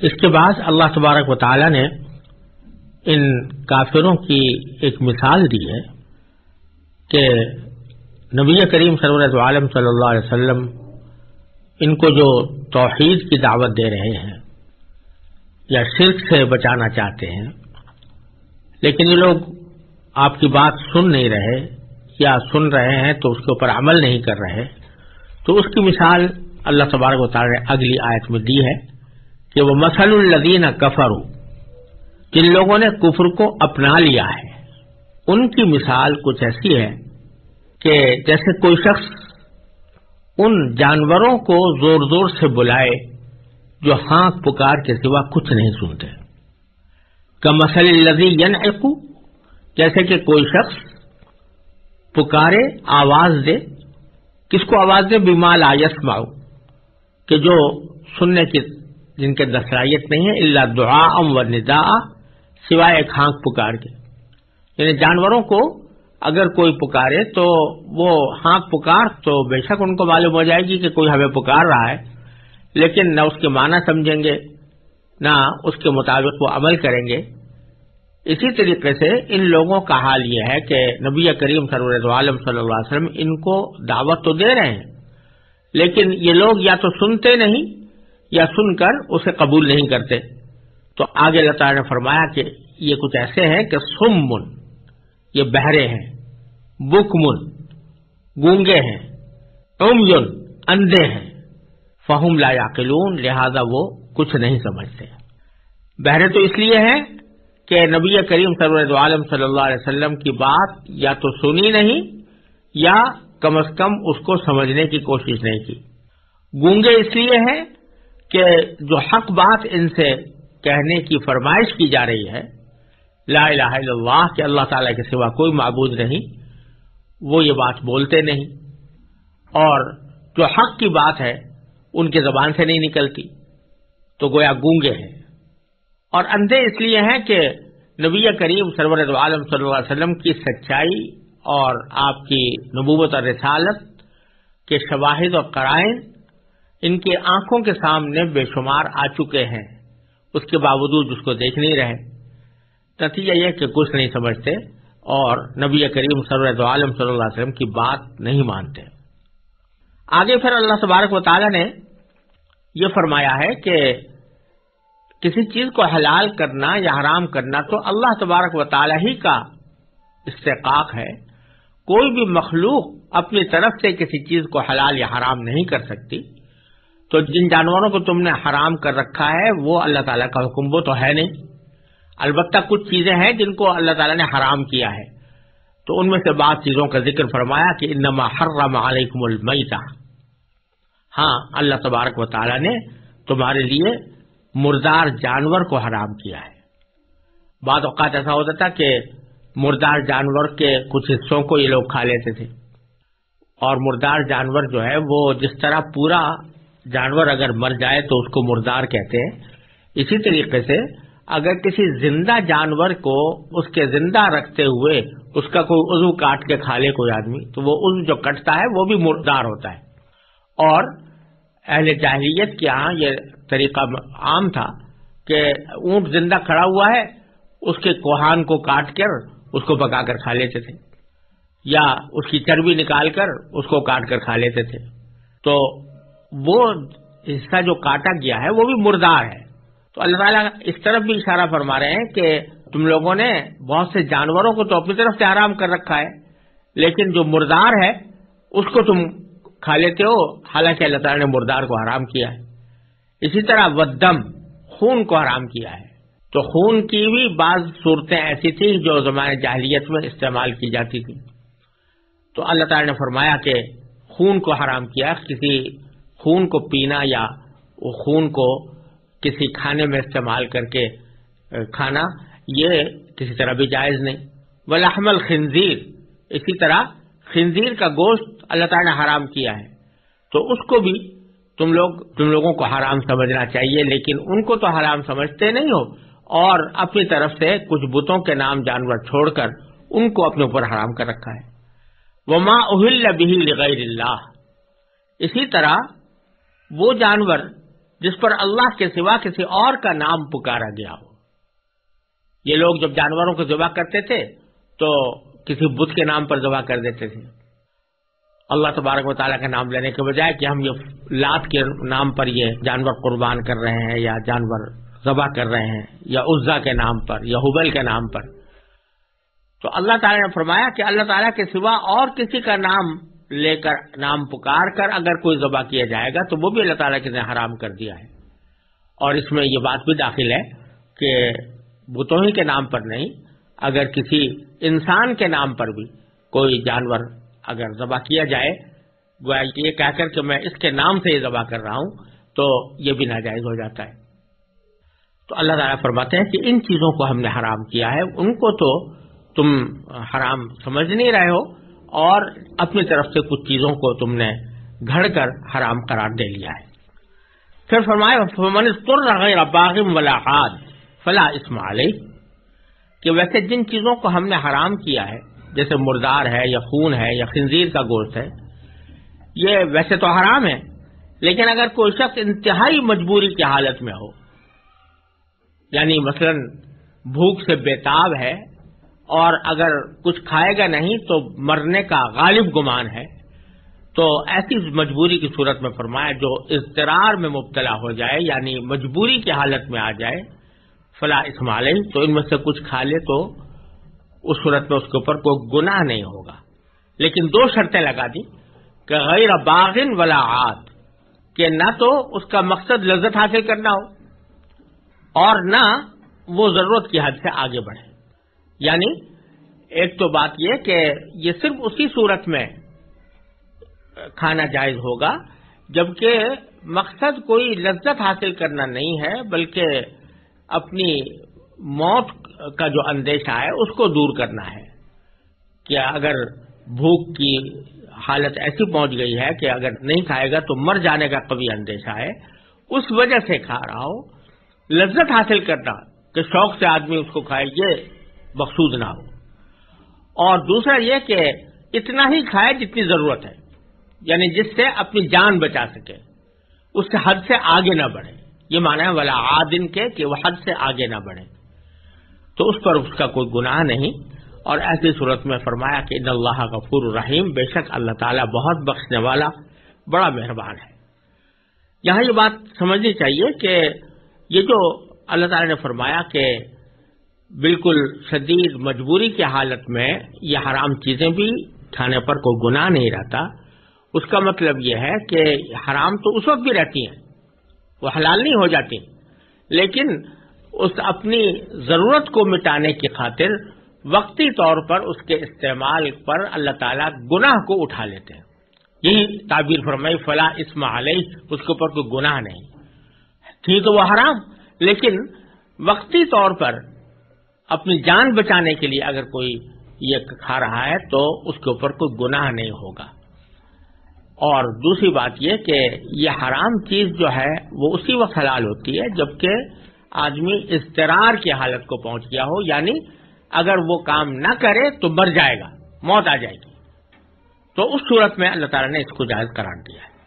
اس کے بعد اللہ تبارک و تعالی نے ان کافروں کی ایک مثال دی ہے کہ نبی کریم سرورت عالم صلی اللہ علیہ وسلم ان کو جو توحید کی دعوت دے رہے ہیں یا شرک سے بچانا چاہتے ہیں، لیکن یہ لوگ آپ کی بات سن نہیں رہے یا سن رہے ہیں تو اس کے اوپر عمل نہیں کر رہے، تو اس کی مثال اللہ تبارک و تعالی نے اگلی آیت میں دی ہے۔ کہ وہ مسل الدین کفر جن لوگوں نے کفر کو اپنا لیا ہے۔ ان کی مثال کچھ ایسی ہے کہ جیسے کوئی شخص ان جانوروں کو زور زور سے بلائے جو ہانک پکار کے سوا کچھ نہیں سنتے۔ کا مسل لذی ین جیسے کہ کوئی شخص پکارے، آواز دے، کس کو آواز دے؟ بیمال آیس ماؤ کہ جو سننے کی جن کے دستائیت نہیں ہے اللہ دعا ام و ندا سوائے ایک ہانک پکار کے۔ یعنی جانوروں کو اگر کوئی پکارے تو وہ ہانک پکار تو بے شک ان کو معلوم ہو جائے گی کہ کوئی ہمیں پکار رہا ہے، لیکن نہ اس کے معنی سمجھیں گے، نہ اس کے مطابق وہ عمل کریں گے۔ اسی طریقے سے ان لوگوں کا حال یہ ہے کہ نبی کریم سرور عالم صلی اللہ علیہ وسلم ان کو دعوت تو دے رہے ہیں، لیکن یہ لوگ یا تو سنتے نہیں یا سن کر اسے قبول نہیں کرتے۔ تو آگے اللہ تعالیٰ نے فرمایا کہ یہ کچھ ایسے ہیں کہ سم من یہ بہرے ہیں بک من گونگے ہیں ام یون اندھے ہیں۔ فہم لا یاقلون لہذا وہ کچھ نہیں سمجھتے۔ بہرے تو اس لیے ہیں کہ نبی کریم سرور عالم صلی اللہ علیہ وسلم کی بات یا تو سنی نہیں یا کم از کم اس کو سمجھنے کی کوشش نہیں کی۔ گونگے اس لیے ہیں کہ جو حق بات ان سے کہنے کی فرمائش کی جا رہی ہے، لا الہ الا اللہ، کہ اللہ تعالی کے سوا کوئی معبود نہیں، وہ یہ بات بولتے نہیں۔ اور جو حق کی بات ہے، ان کی زبان سے نہیں نکلتی، تو گویا گونگے ہیں۔ اور اندھے اس لیے ہیں کہ نبی کریم سرور عالم صلی اللہ علیہ وسلم کی سچائی اور آپ کی نبوت اور رسالت کے شواہد اور قرائن ان کی آنکھوں کے سامنے بے شمار آ چکے ہیں۔ اس کے باوجود اس کو دیکھ نہیں رہے۔ نتیجہ یہ کہ کچھ نہیں سمجھتے اور نبی کریم سرور عالم صلی اللہ علیہ وسلم کی بات نہیں مانتے۔ آگے پھر اللہ تبارک و تعالی نے یہ فرمایا ہے کہ کسی چیز کو حلال کرنا یا حرام کرنا تو اللہ تبارک و تعالی ہی کا استحقاق ہے۔ کوئی بھی مخلوق اپنی طرف سے کسی چیز کو حلال یا حرام نہیں کر سکتی۔ تو جن جانوروں کو تم نے حرام کر رکھا ہے، وہ اللہ تعالیٰ کا حکم وہ تو ہے نہیں۔ البتہ کچھ چیزیں ہیں جن کو اللہ تعالیٰ نے حرام کیا ہے۔ تو ان میں سے بعض چیزوں کا ذکر فرمایا کہ انما حرم علیکم المیتا ہاں اللہ تبارک و تعالیٰ نے تمہارے لیے مردار جانور کو حرام کیا ہے۔ بعض اوقات ایسا ہوتا تھا کہ مردار جانور کے کچھ حصوں کو یہ لوگ کھا لیتے تھے۔ اور مردار جانور جو ہے، وہ جس طرح پورا جانور اگر مر جائے تو اس کو مردار کہتے ہیں۔ اسی طریقے سے اگر کسی زندہ جانور کو اس کے زندہ رکھتے ہوئے اس کا کوئی عضو کاٹ کے کھا لے کوئی آدمی، تو وہ عضو جو کٹتا ہے وہ بھی مردار ہوتا ہے۔ اور اہل جاہلیت کے یہاں یہ طریقہ عام تھا کہ اونٹ زندہ کھڑا ہوا ہے، اس کے کوہان کو کاٹ کر اس کو پکا کر کھا لیتے تھے، یا اس کی چربی نکال کر اس کو کاٹ کر کھا لیتے تھے۔ تو وہ حصہ جو کاٹا گیا ہے، وہ بھی مردار ہے۔ تو اللہ تعالیٰ اس طرف بھی اشارہ فرما رہے ہیں کہ تم لوگوں نے بہت سے جانوروں کو تو اپنی طرف سے آرام کر رکھا ہے، لیکن جو مردار ہے، اس کو تم کھا لیتے ہو۔ حالانکہ اللہ تعالیٰ نے مردار کو حرام کیا ہے۔ اسی طرح ودم، خون کو حرام کیا ہے۔ تو خون کی بھی بعض صورتیں ایسی تھیں جو زمانے جاہلیت میں استعمال کی جاتی تھی تو اللہ تعالی نے فرمایا کہ خون کو حرام کیا، کسی خون کو پینا یا خون کو کسی کھانے میں استعمال کر کے کھانا، یہ کسی طرح بھی جائز نہیں۔ ولحمل خنزیر اسی طرح خنزیر کا گوشت اللہ تعالی نے حرام کیا ہے۔ تو اس کو بھی تم لوگ، تم لوگوں کو حرام سمجھنا چاہیے، لیکن ان کو تو حرام سمجھتے نہیں ہو۔ اور اپنی طرف سے کچھ بتوں کے نام جانور چھوڑ کر ان کو اپنے اوپر حرام کر رکھا ہے۔ وہ ماں اہل بھی غیر اللہ اسی طرح وہ جانور جس پر اللہ کے سوا کسی اور کا نام پکارا گیا ہو۔ یہ لوگ جب جانوروں کو ذبح کرتے تھے تو کسی بدھ کے نام پر ذبح کر دیتے تھے۔ اللہ تبارک و تعالیٰ کا نام لینے کے بجائے کہ ہم یہ لات کے نام پر یہ جانور قربان کر رہے ہیں یا جانور ذبح کر رہے ہیں یا عزا کے نام پر یا حبل کے نام پر۔ تو اللہ تعالیٰ نے فرمایا کہ اللہ تعالیٰ کے سوا اور کسی کا نام لے کر نام پکار کر اگر کوئی ذبح کیا جائے گا تو وہ بھی اللہ تعالیٰ کے نے حرام کر دیا ہے۔ اور اس میں یہ بات بھی داخل ہے کہ بتوں ہی کے نام پر نہیں، اگر کسی انسان کے نام پر بھی کوئی جانور اگر ذبح کیا جائے، گویا یہ کہہ کر کہ میں اس کے نام سے یہ ذبح کر رہا ہوں تو یہ بھی ناجائز ہو جاتا ہے۔ تو اللہ تعالیٰ فرماتے ہیں کہ ان چیزوں کو ہم نے حرام کیا ہے، ان کو تو تم حرام سمجھ نہیں رہے ہو اور اپنی طرف سے کچھ چیزوں کو تم نے گھڑ کر حرام قرار دے لیا ہے۔ پھر فرمائے باغم ولاحاد فلا اسماعی کہ ویسے جن چیزوں کو ہم نے حرام کیا ہے، جیسے مردار ہے یا خون ہے یا خنزیر کا گوشت ہے، یہ ویسے تو حرام ہے، لیکن اگر کوئی شخص انتہائی مجبوری کی حالت میں ہو یعنی مثلا بھوک سے بےتاب ہے اور اگر کچھ کھائے گا نہیں تو مرنے کا غالب گمان ہے۔ تو ایسی مجبوری کی صورت میں فرمایا، جو اضطرار میں مبتلا ہو جائے یعنی مجبوری کی حالت میں آ جائے فلاں اسمال تو ان میں سے کچھ کھا لے تو اس صورت میں اس کے اوپر کوئی گناہ نہیں ہوگا۔ لیکن دو شرطیں لگا دی، کہ غیر باغن ولا آت کہ نہ تو اس کا مقصد لذت حاصل کرنا ہو اور نہ وہ ضرورت کی حد سے آگے بڑھے۔ یعنی ایک تو بات یہ کہ یہ صرف اسی صورت میں کھانا جائز ہوگا، جبکہ مقصد کوئی لذت حاصل کرنا نہیں ہے، بلکہ اپنی موت کا جو اندیشہ ہے، اس کو دور کرنا ہے۔ کہ اگر بھوک کی حالت ایسی پہنچ گئی ہے کہ اگر نہیں کھائے گا تو مر جانے کا کبھی اندیشہ ہے، اس وجہ سے کھا رہا ہو لذت حاصل کرنا کہ شوق سے آدمی اس کو کھائے، یہ مقصود نہ ہو۔ اور دوسرا یہ کہ اتنا ہی کھائے جتنی ضرورت ہے یعنی جس سے اپنی جان بچا سکے، اس سے حد سے آگے نہ بڑھے۔ یہ مانا ہے والا آدن کے کہ وہ حد سے آگے نہ بڑھے۔ تو اس پر اس کا کوئی گناہ نہیں۔ اور ایسی صورت میں فرمایا کہ ان اللہ غفور الرحیم بے شک اللہ تعالیٰ بہت بخشنے والا، بڑا مہربان ہے۔ یہاں یہ بات سمجھنی چاہیے کہ یہ جو اللہ تعالیٰ نے فرمایا کہ بالکل شدید مجبوری کی حالت میں یہ حرام چیزیں بھی کھانے پر کوئی گناہ نہیں رہتا۔ اس کا مطلب یہ ہے کہ حرام تو اس وقت بھی رہتی ہیں، وہ حلال نہیں ہو جاتی۔ لیکن اس اپنی ضرورت کو مٹانے کی خاطر وقتی طور پر اس کے استعمال پر اللہ تعالیٰ گناہ کو اٹھا لیتے ہیں۔ یہی تعبیر فرمائی فلاں اسم علیہ اس کے اوپر کوئی گناہ نہیں۔ تھی تو وہ حرام، لیکن وقتی طور پر اپنی جان بچانے کے لیے اگر کوئی یہ کھا رہا ہے تو اس کے اوپر کوئی گناہ نہیں ہوگا۔ اور دوسری بات یہ کہ یہ حرام چیز جو ہے وہ اسی وقت حلال ہوتی ہے جبکہ آدمی اضطرار کی حالت کو پہنچ گیا ہو یعنی اگر وہ کام نہ کرے تو مر جائے گا، موت آ جائے گی۔ تو اس صورت میں اللہ تعالیٰ نے اس کو جائز قرار دیا ہے۔